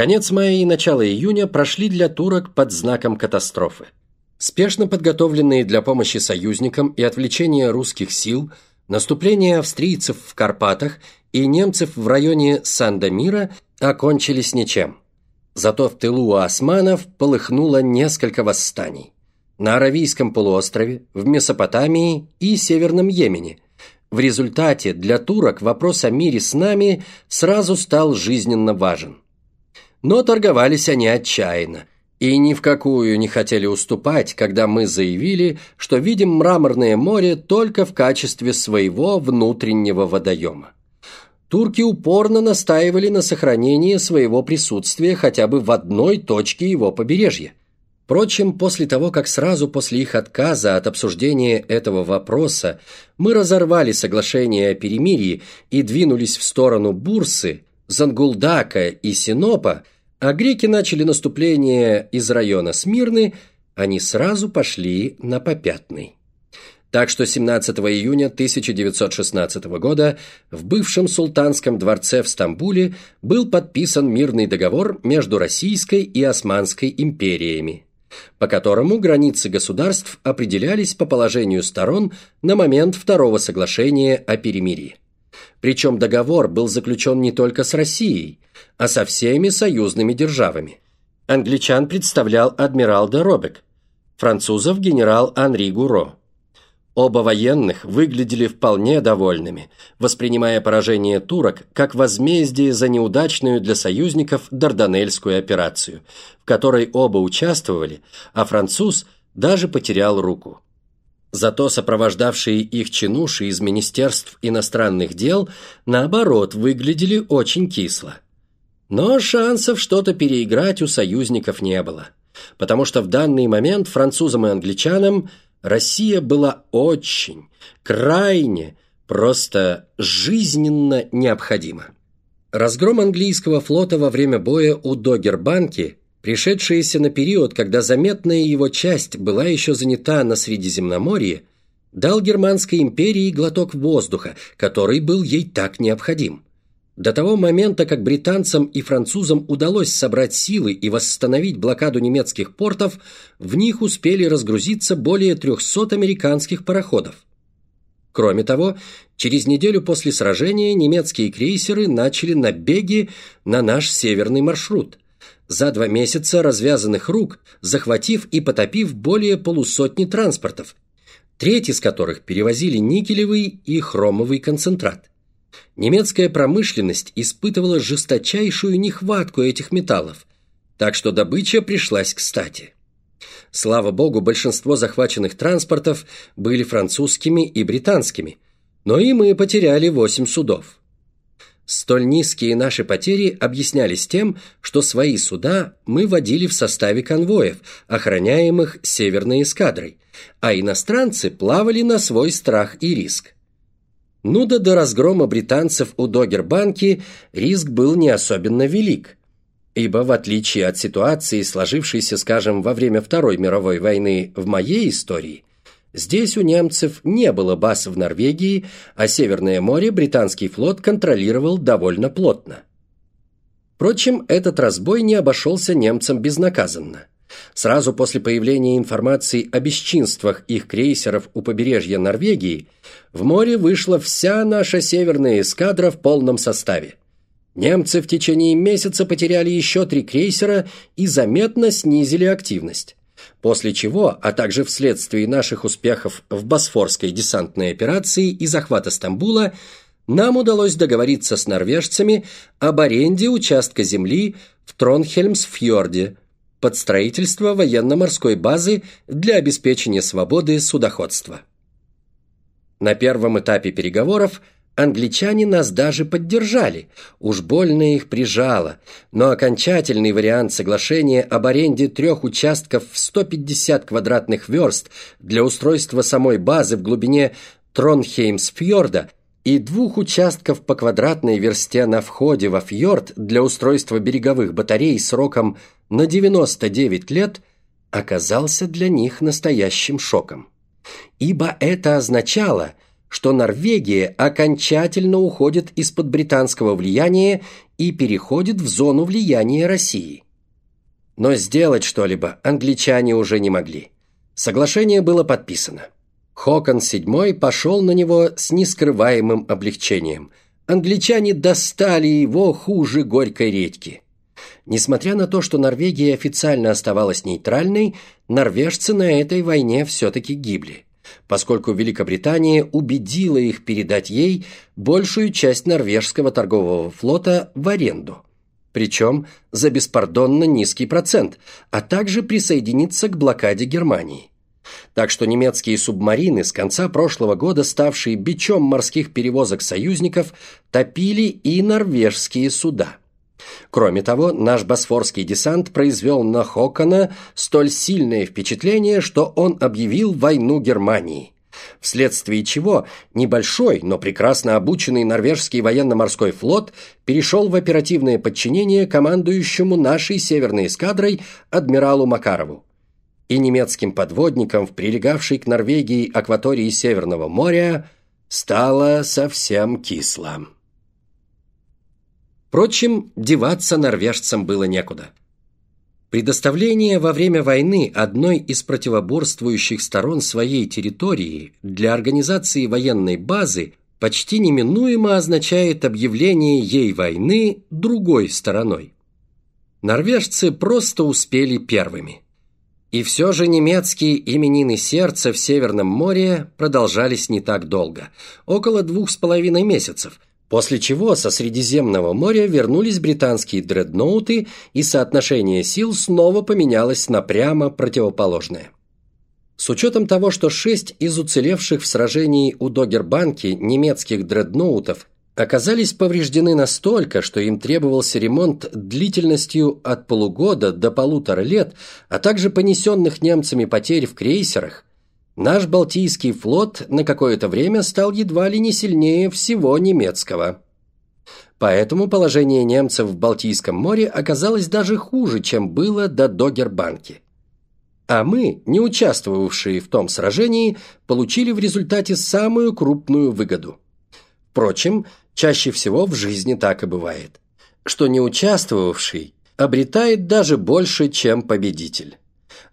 Конец мая и начало июня прошли для турок под знаком катастрофы. Спешно подготовленные для помощи союзникам и отвлечения русских сил, наступление австрийцев в Карпатах и немцев в районе Сандомира окончились ничем. Зато в тылу у османов полыхнуло несколько восстаний. На Аравийском полуострове, в Месопотамии и Северном Йемене. В результате для турок вопрос о мире с нами сразу стал жизненно важен. Но торговались они отчаянно, и ни в какую не хотели уступать, когда мы заявили, что видим Мраморное море только в качестве своего внутреннего водоема турки упорно настаивали на сохранении своего присутствия хотя бы в одной точке его побережья. Впрочем, после того, как сразу после их отказа от обсуждения этого вопроса мы разорвали соглашение о перемирии и двинулись в сторону Бурсы, Зангулдака и Синопа, а греки начали наступление из района Смирны, они сразу пошли на попятный. Так что 17 июня 1916 года в бывшем султанском дворце в Стамбуле был подписан мирный договор между Российской и Османской империями, по которому границы государств определялись по положению сторон на момент второго соглашения о перемирии. Причем договор был заключен не только с Россией, а со всеми союзными державами. Англичан представлял адмирал де Робек, французов генерал Анри Гуро. Оба военных выглядели вполне довольными, воспринимая поражение турок как возмездие за неудачную для союзников Дарданельскую операцию, в которой оба участвовали, а француз даже потерял руку. Зато сопровождавшие их чинуши из Министерств иностранных дел, наоборот, выглядели очень кисло. Но шансов что-то переиграть у союзников не было, потому что в данный момент французам и англичанам – Россия была очень, крайне, просто жизненно необходима. Разгром английского флота во время боя у Догербанки, пришедшийся на период, когда заметная его часть была еще занята на Средиземноморье, дал Германской империи глоток воздуха, который был ей так необходим. До того момента, как британцам и французам удалось собрать силы и восстановить блокаду немецких портов, в них успели разгрузиться более 300 американских пароходов. Кроме того, через неделю после сражения немецкие крейсеры начали набеги на наш северный маршрут. За два месяца развязанных рук, захватив и потопив более полусотни транспортов, треть из которых перевозили никелевый и хромовый концентрат. Немецкая промышленность испытывала жесточайшую нехватку этих металлов, так что добыча пришлась кстати. Слава богу, большинство захваченных транспортов были французскими и британскими, но и мы потеряли восемь судов. Столь низкие наши потери объяснялись тем, что свои суда мы водили в составе конвоев, охраняемых северной эскадрой, а иностранцы плавали на свой страх и риск. Ну да до разгрома британцев у Догербанки риск был не особенно велик, ибо в отличие от ситуации, сложившейся, скажем, во время Второй мировой войны в моей истории, здесь у немцев не было баз в Норвегии, а Северное море британский флот контролировал довольно плотно. Впрочем, этот разбой не обошелся немцам безнаказанно. Сразу после появления информации о бесчинствах их крейсеров у побережья Норвегии в море вышла вся наша северная эскадра в полном составе. Немцы в течение месяца потеряли еще три крейсера и заметно снизили активность. После чего, а также вследствие наших успехов в Босфорской десантной операции и захвата Стамбула, нам удалось договориться с норвежцами об аренде участка земли в Тронхельмсфьорде – под строительство военно-морской базы для обеспечения свободы судоходства. На первом этапе переговоров англичане нас даже поддержали, уж больно их прижало, но окончательный вариант соглашения об аренде трех участков в 150 квадратных верст для устройства самой базы в глубине Тронхеймсфьорда и двух участков по квадратной версте на входе во фьорд для устройства береговых батарей сроком на 99 лет оказался для них настоящим шоком. Ибо это означало, что Норвегия окончательно уходит из-под британского влияния и переходит в зону влияния России. Но сделать что-либо англичане уже не могли. Соглашение было подписано. Хокон VII пошел на него с нескрываемым облегчением. Англичане достали его хуже горькой редьки. Несмотря на то, что Норвегия официально оставалась нейтральной, норвежцы на этой войне все-таки гибли, поскольку Великобритания убедила их передать ей большую часть норвежского торгового флота в аренду. Причем за беспардонно низкий процент, а также присоединиться к блокаде Германии. Так что немецкие субмарины, с конца прошлого года ставшие бичом морских перевозок союзников, топили и норвежские суда. Кроме того, наш босфорский десант произвел на Хокона столь сильное впечатление, что он объявил войну Германии. Вследствие чего небольшой, но прекрасно обученный норвежский военно-морской флот перешел в оперативное подчинение командующему нашей северной эскадрой адмиралу Макарову. И немецким подводникам в прилегавшей к Норвегии акватории Северного моря стало совсем кисло. Впрочем, деваться норвежцам было некуда. Предоставление во время войны одной из противоборствующих сторон своей территории для организации военной базы почти неминуемо означает объявление ей войны другой стороной. Норвежцы просто успели первыми. И все же немецкие именины сердца в Северном море продолжались не так долго, около двух с половиной месяцев – После чего со Средиземного моря вернулись британские дредноуты, и соотношение сил снова поменялось на прямо противоположное. С учетом того, что шесть из уцелевших в сражении у Догербанки немецких дредноутов оказались повреждены настолько, что им требовался ремонт длительностью от полугода до полутора лет, а также понесенных немцами потерь в крейсерах, Наш Балтийский флот на какое-то время стал едва ли не сильнее всего немецкого. Поэтому положение немцев в Балтийском море оказалось даже хуже, чем было до Догербанки. А мы, не участвовавшие в том сражении, получили в результате самую крупную выгоду. Впрочем, чаще всего в жизни так и бывает, что не участвовавший обретает даже больше, чем победитель.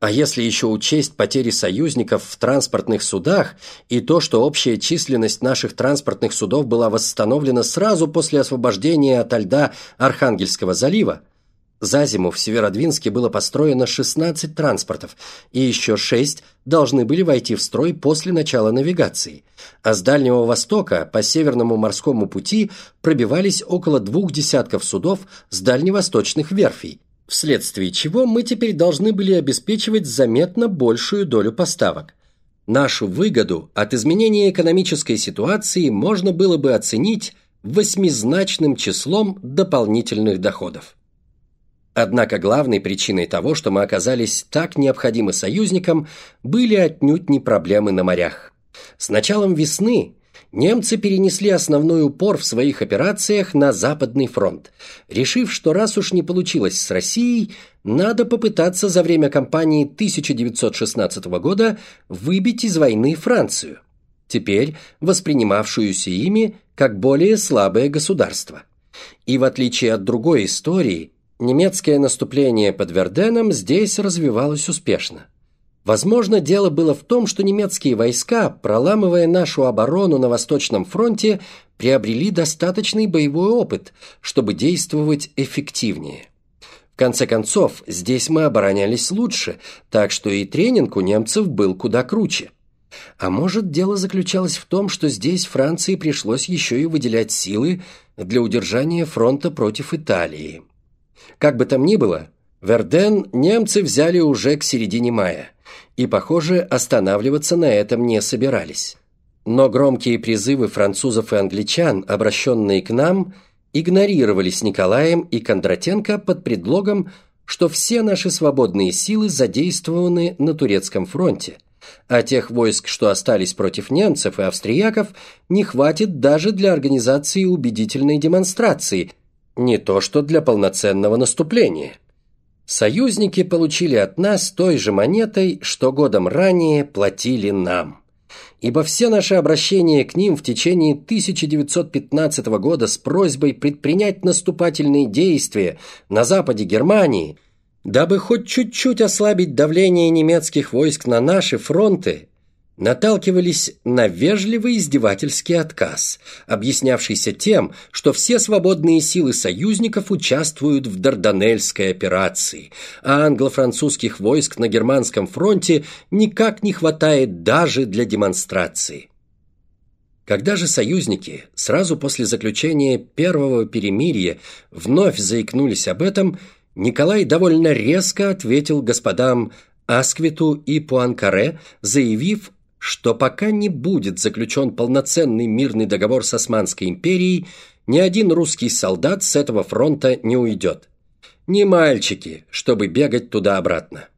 А если еще учесть потери союзников в транспортных судах и то, что общая численность наших транспортных судов была восстановлена сразу после освобождения от льда Архангельского залива, за зиму в Северодвинске было построено 16 транспортов, и еще 6 должны были войти в строй после начала навигации. А с Дальнего Востока по Северному морскому пути пробивались около двух десятков судов с дальневосточных верфей, вследствие чего мы теперь должны были обеспечивать заметно большую долю поставок. Нашу выгоду от изменения экономической ситуации можно было бы оценить восьмизначным числом дополнительных доходов. Однако главной причиной того, что мы оказались так необходимы союзникам, были отнюдь не проблемы на морях. С началом весны немцы перенесли основной упор в своих операциях на Западный фронт, решив, что раз уж не получилось с Россией, надо попытаться за время кампании 1916 года выбить из войны Францию, теперь воспринимавшуюся ими как более слабое государство. И в отличие от другой истории, немецкое наступление под Верденом здесь развивалось успешно. Возможно, дело было в том, что немецкие войска, проламывая нашу оборону на Восточном фронте, приобрели достаточный боевой опыт, чтобы действовать эффективнее. В конце концов, здесь мы оборонялись лучше, так что и тренинг у немцев был куда круче. А может, дело заключалось в том, что здесь Франции пришлось еще и выделять силы для удержания фронта против Италии. Как бы там ни было, Верден немцы взяли уже к середине мая и, похоже, останавливаться на этом не собирались. Но громкие призывы французов и англичан, обращенные к нам, игнорировались Николаем и Кондратенко под предлогом, что все наши свободные силы задействованы на турецком фронте, а тех войск, что остались против немцев и австрияков, не хватит даже для организации убедительной демонстрации, не то что для полноценного наступления. Союзники получили от нас той же монетой, что годом ранее платили нам. ибо все наши обращения к ним в течение 1915 года с просьбой предпринять наступательные действия на западе Германии, дабы хоть чуть-чуть ослабить давление немецких войск на наши фронты, наталкивались на вежливый издевательский отказ, объяснявшийся тем, что все свободные силы союзников участвуют в Дарданельской операции, а англо-французских войск на германском фронте никак не хватает даже для демонстрации. Когда же союзники сразу после заключения первого перемирия вновь заикнулись об этом, Николай довольно резко ответил господам Асквиту и Пуанкаре, заявив, что пока не будет заключен полноценный мирный договор с Османской империей, ни один русский солдат с этого фронта не уйдет. Не мальчики, чтобы бегать туда-обратно.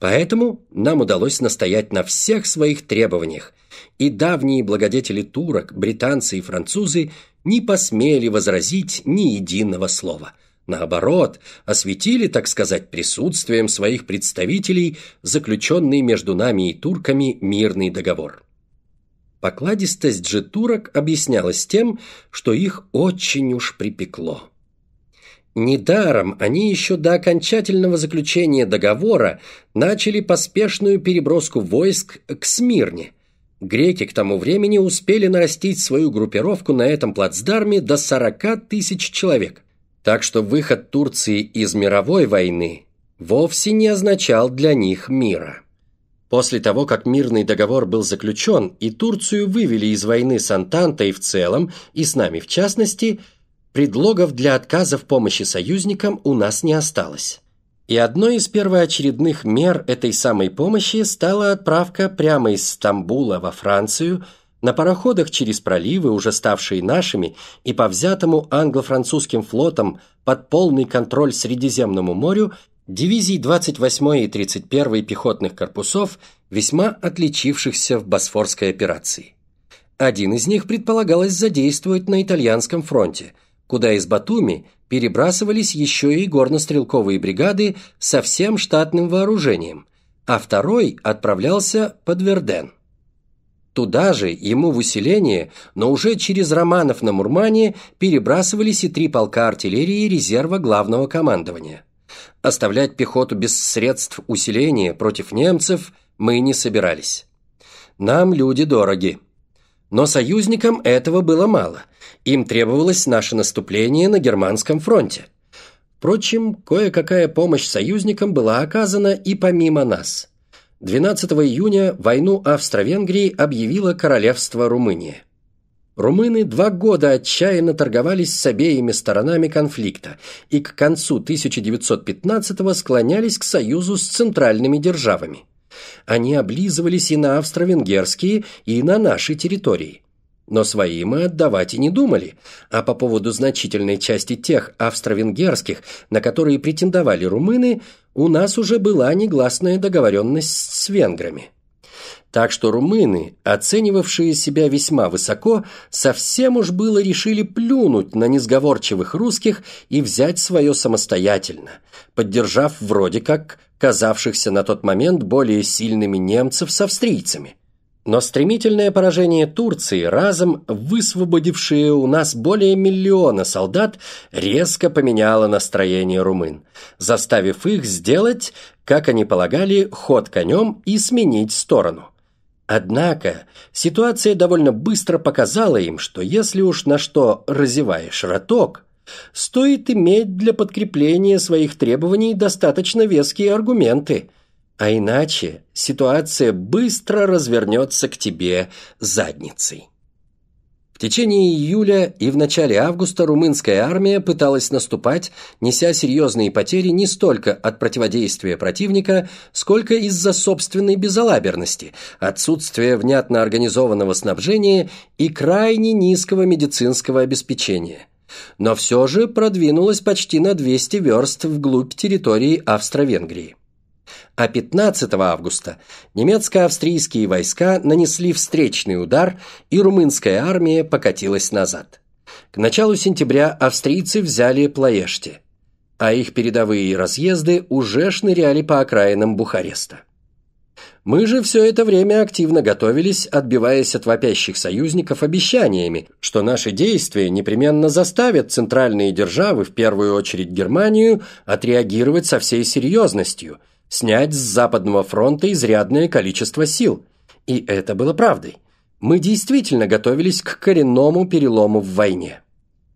Поэтому нам удалось настоять на всех своих требованиях, и давние благодетели турок, британцы и французы не посмели возразить ни единого слова – Наоборот, осветили, так сказать, присутствием своих представителей заключенный между нами и турками мирный договор. Покладистость же турок объяснялась тем, что их очень уж припекло. Недаром они еще до окончательного заключения договора начали поспешную переброску войск к Смирне. Греки к тому времени успели нарастить свою группировку на этом плацдарме до 40 тысяч человек – так что выход Турции из мировой войны вовсе не означал для них мира. После того, как мирный договор был заключен и Турцию вывели из войны с Антантой в целом и с нами в частности, предлогов для отказа в помощи союзникам у нас не осталось. И одной из первоочередных мер этой самой помощи стала отправка прямо из Стамбула во Францию – на пароходах через проливы, уже ставшие нашими, и по взятому англо-французским флотом под полный контроль Средиземному морю, дивизий 28 и 31 пехотных корпусов, весьма отличившихся в Босфорской операции. Один из них предполагалось задействовать на итальянском фронте, куда из Батуми перебрасывались еще и горнострелковые бригады со всем штатным вооружением, а второй отправлялся под Верден. Туда же, ему в усиление, но уже через Романов на Мурмане перебрасывались и три полка артиллерии резерва главного командования. Оставлять пехоту без средств усиления против немцев мы не собирались. Нам люди дороги. Но союзникам этого было мало. Им требовалось наше наступление на германском фронте. Впрочем, кое-какая помощь союзникам была оказана и помимо нас – 12 июня войну Австро-Венгрии объявило королевство Румыния. Румыны два года отчаянно торговались с обеими сторонами конфликта и к концу 1915-го склонялись к союзу с центральными державами. Они облизывались и на австро-венгерские, и на наши территории. Но свои мы отдавать и не думали, а по поводу значительной части тех австро-венгерских, на которые претендовали румыны, у нас уже была негласная договоренность с венграми. Так что румыны, оценивавшие себя весьма высоко, совсем уж было решили плюнуть на несговорчивых русских и взять свое самостоятельно, поддержав вроде как казавшихся на тот момент более сильными немцев с австрийцами – но стремительное поражение Турции, разом высвободившее у нас более миллиона солдат, резко поменяло настроение румын, заставив их сделать, как они полагали, ход конем и сменить сторону. Однако ситуация довольно быстро показала им, что если уж на что разеваешь роток, стоит иметь для подкрепления своих требований достаточно веские аргументы – а иначе ситуация быстро развернется к тебе задницей. В течение июля и в начале августа румынская армия пыталась наступать, неся серьезные потери не столько от противодействия противника, сколько из-за собственной безалаберности, отсутствия внятно организованного снабжения и крайне низкого медицинского обеспечения. Но все же продвинулась почти на 200 верст вглубь территории Австро-Венгрии а 15 августа немецко-австрийские войска нанесли встречный удар, и румынская армия покатилась назад. К началу сентября австрийцы взяли Плоешти, а их передовые разъезды уже шныряли по окраинам Бухареста. Мы же все это время активно готовились, отбиваясь от вопящих союзников обещаниями, что наши действия непременно заставят центральные державы, в первую очередь Германию, отреагировать со всей серьезностью, снять с Западного фронта изрядное количество сил. И это было правдой. Мы действительно готовились к коренному перелому в войне.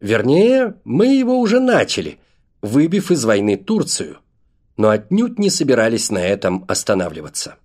Вернее, мы его уже начали, выбив из войны Турцию, но отнюдь не собирались на этом останавливаться.